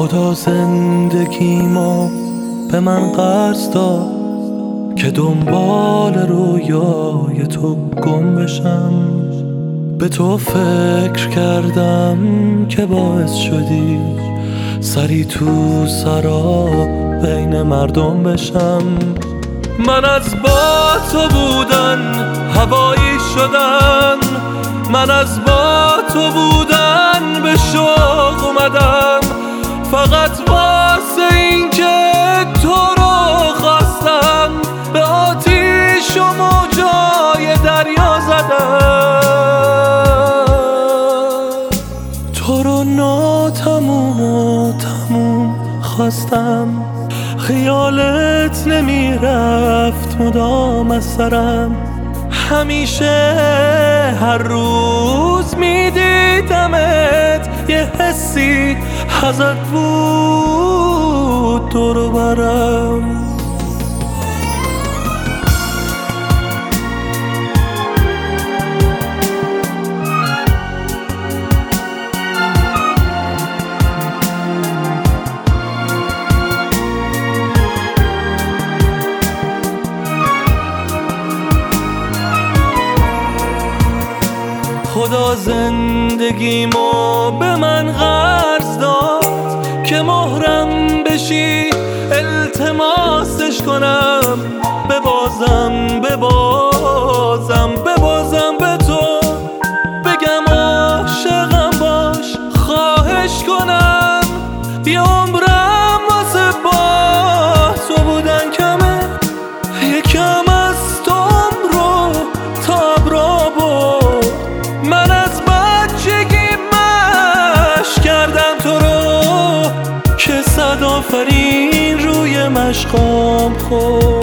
خدا زندگیمو به من قرض داد که دنبال رویای تو گم بشم. به تو فکر کردم که باعث شدی سری تو سرا بین مردم بشم. من از با تو بودن هوایی شدن. من از با تو بودن تو رو ناتموم و تموم خواستم. خیالت نمی‌رفت مدام از سرم. همیشه هر روز میدیدمت. یه حسی ازت بود دور برم. خدا زندگیمو به من قرض داد که مهرم بشی التماسش کنم ببازم ببازم ببازم به تو. بگم عاشقم باش خواهش کنم. یه آفرین روی مشقام خورد.